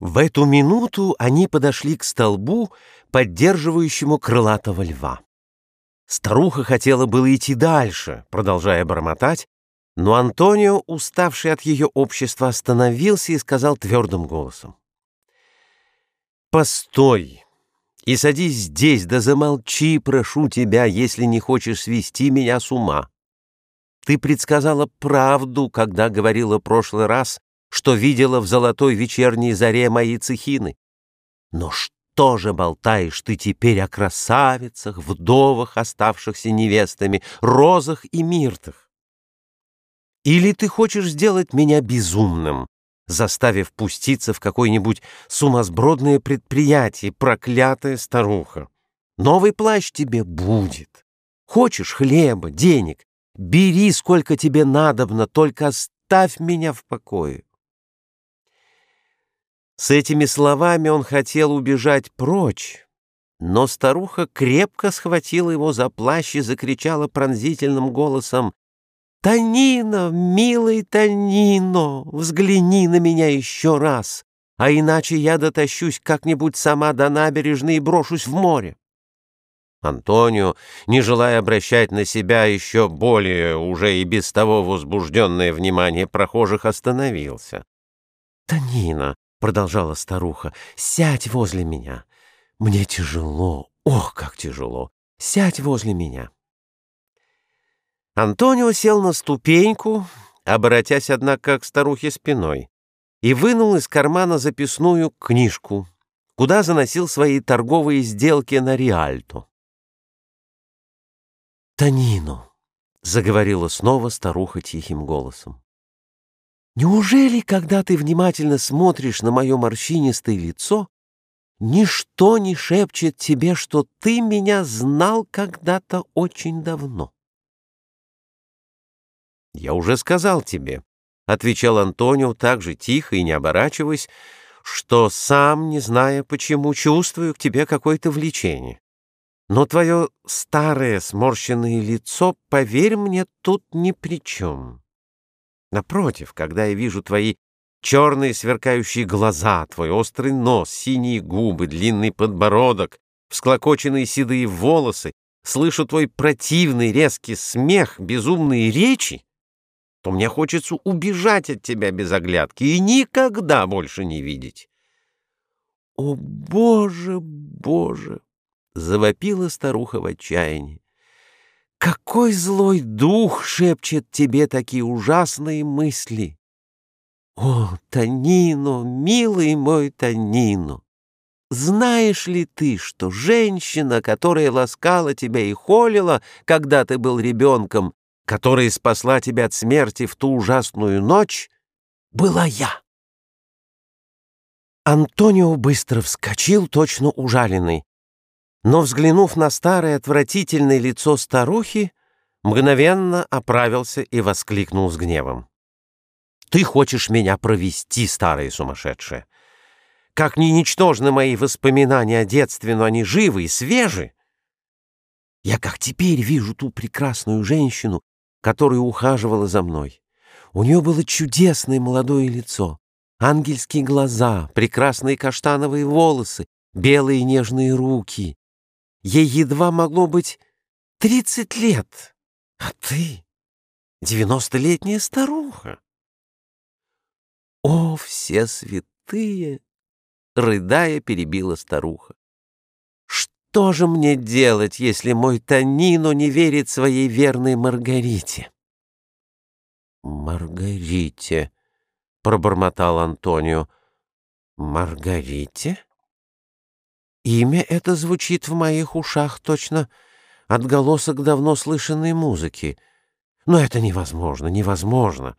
В эту минуту они подошли к столбу, поддерживающему крылатого льва. Старуха хотела было идти дальше, продолжая бормотать, но Антонио, уставший от ее общества, остановился и сказал твердым голосом. «Постой и садись здесь, да замолчи, прошу тебя, если не хочешь свести меня с ума. Ты предсказала правду, когда говорила прошлый раз, что видела в золотой вечерней заре мои цехины. Но что же болтаешь ты теперь о красавицах, вдовах, оставшихся невестами, розах и миртах? Или ты хочешь сделать меня безумным, заставив пуститься в какое-нибудь сумасбродное предприятие, проклятая старуха? Новый плащ тебе будет. Хочешь хлеба, денег? Бери, сколько тебе надобно, только оставь меня в покое. С этими словами он хотел убежать прочь, но старуха крепко схватила его за плащ и закричала пронзительным голосом «Танино, милый Танино, взгляни на меня еще раз, а иначе я дотащусь как-нибудь сама до набережной и брошусь в море». Антонио, не желая обращать на себя еще более уже и без того возбужденное внимание прохожих, остановился. «Танина, — продолжала старуха, — «сядь возле меня. Мне тяжело, ох, как тяжело! Сядь возле меня». Антонио сел на ступеньку, обратясь, однако, к старухе спиной, и вынул из кармана записную книжку, куда заносил свои торговые сделки на Риальто. «Танино», — заговорила снова старуха тихим голосом, Неужели, когда ты внимательно смотришь на мое морщинистое лицо, ничто не шепчет тебе, что ты меня знал когда-то очень давно? «Я уже сказал тебе», — отвечал Антонио так же тихо и не оборачиваясь, что сам, не зная почему, чувствую к тебе какое-то влечение. Но твое старое сморщенное лицо, поверь мне, тут ни при чем. Напротив, когда я вижу твои черные сверкающие глаза, твой острый нос, синие губы, длинный подбородок, всклокоченные седые волосы, слышу твой противный резкий смех, безумные речи, то мне хочется убежать от тебя без оглядки и никогда больше не видеть. «О, Боже, Боже!» — завопила старуха в отчаянии. Какой злой дух шепчет тебе такие ужасные мысли? О, Танино, милый мой Танино! Знаешь ли ты, что женщина, которая ласкала тебя и холила, когда ты был ребенком, которая спасла тебя от смерти в ту ужасную ночь, была я? Антонио быстро вскочил, точно ужаленный но, взглянув на старое отвратительное лицо старухи, мгновенно оправился и воскликнул с гневом. «Ты хочешь меня провести, старая сумасшедшая? Как ни ничтожны мои воспоминания о детстве, но они живы и свежи! Я как теперь вижу ту прекрасную женщину, которая ухаживала за мной. У нее было чудесное молодое лицо, ангельские глаза, прекрасные каштановые волосы, белые нежные руки. Ей едва могло быть тридцать лет, а ты — девяностолетняя старуха. О, все святые! Рыдая, перебила старуха. Что же мне делать, если мой Танино не верит своей верной Маргарите? Маргарите, пробормотал Антонио. Маргарите? Имя это звучит в моих ушах точно отголосок давно слышанной музыки. Но это невозможно, невозможно.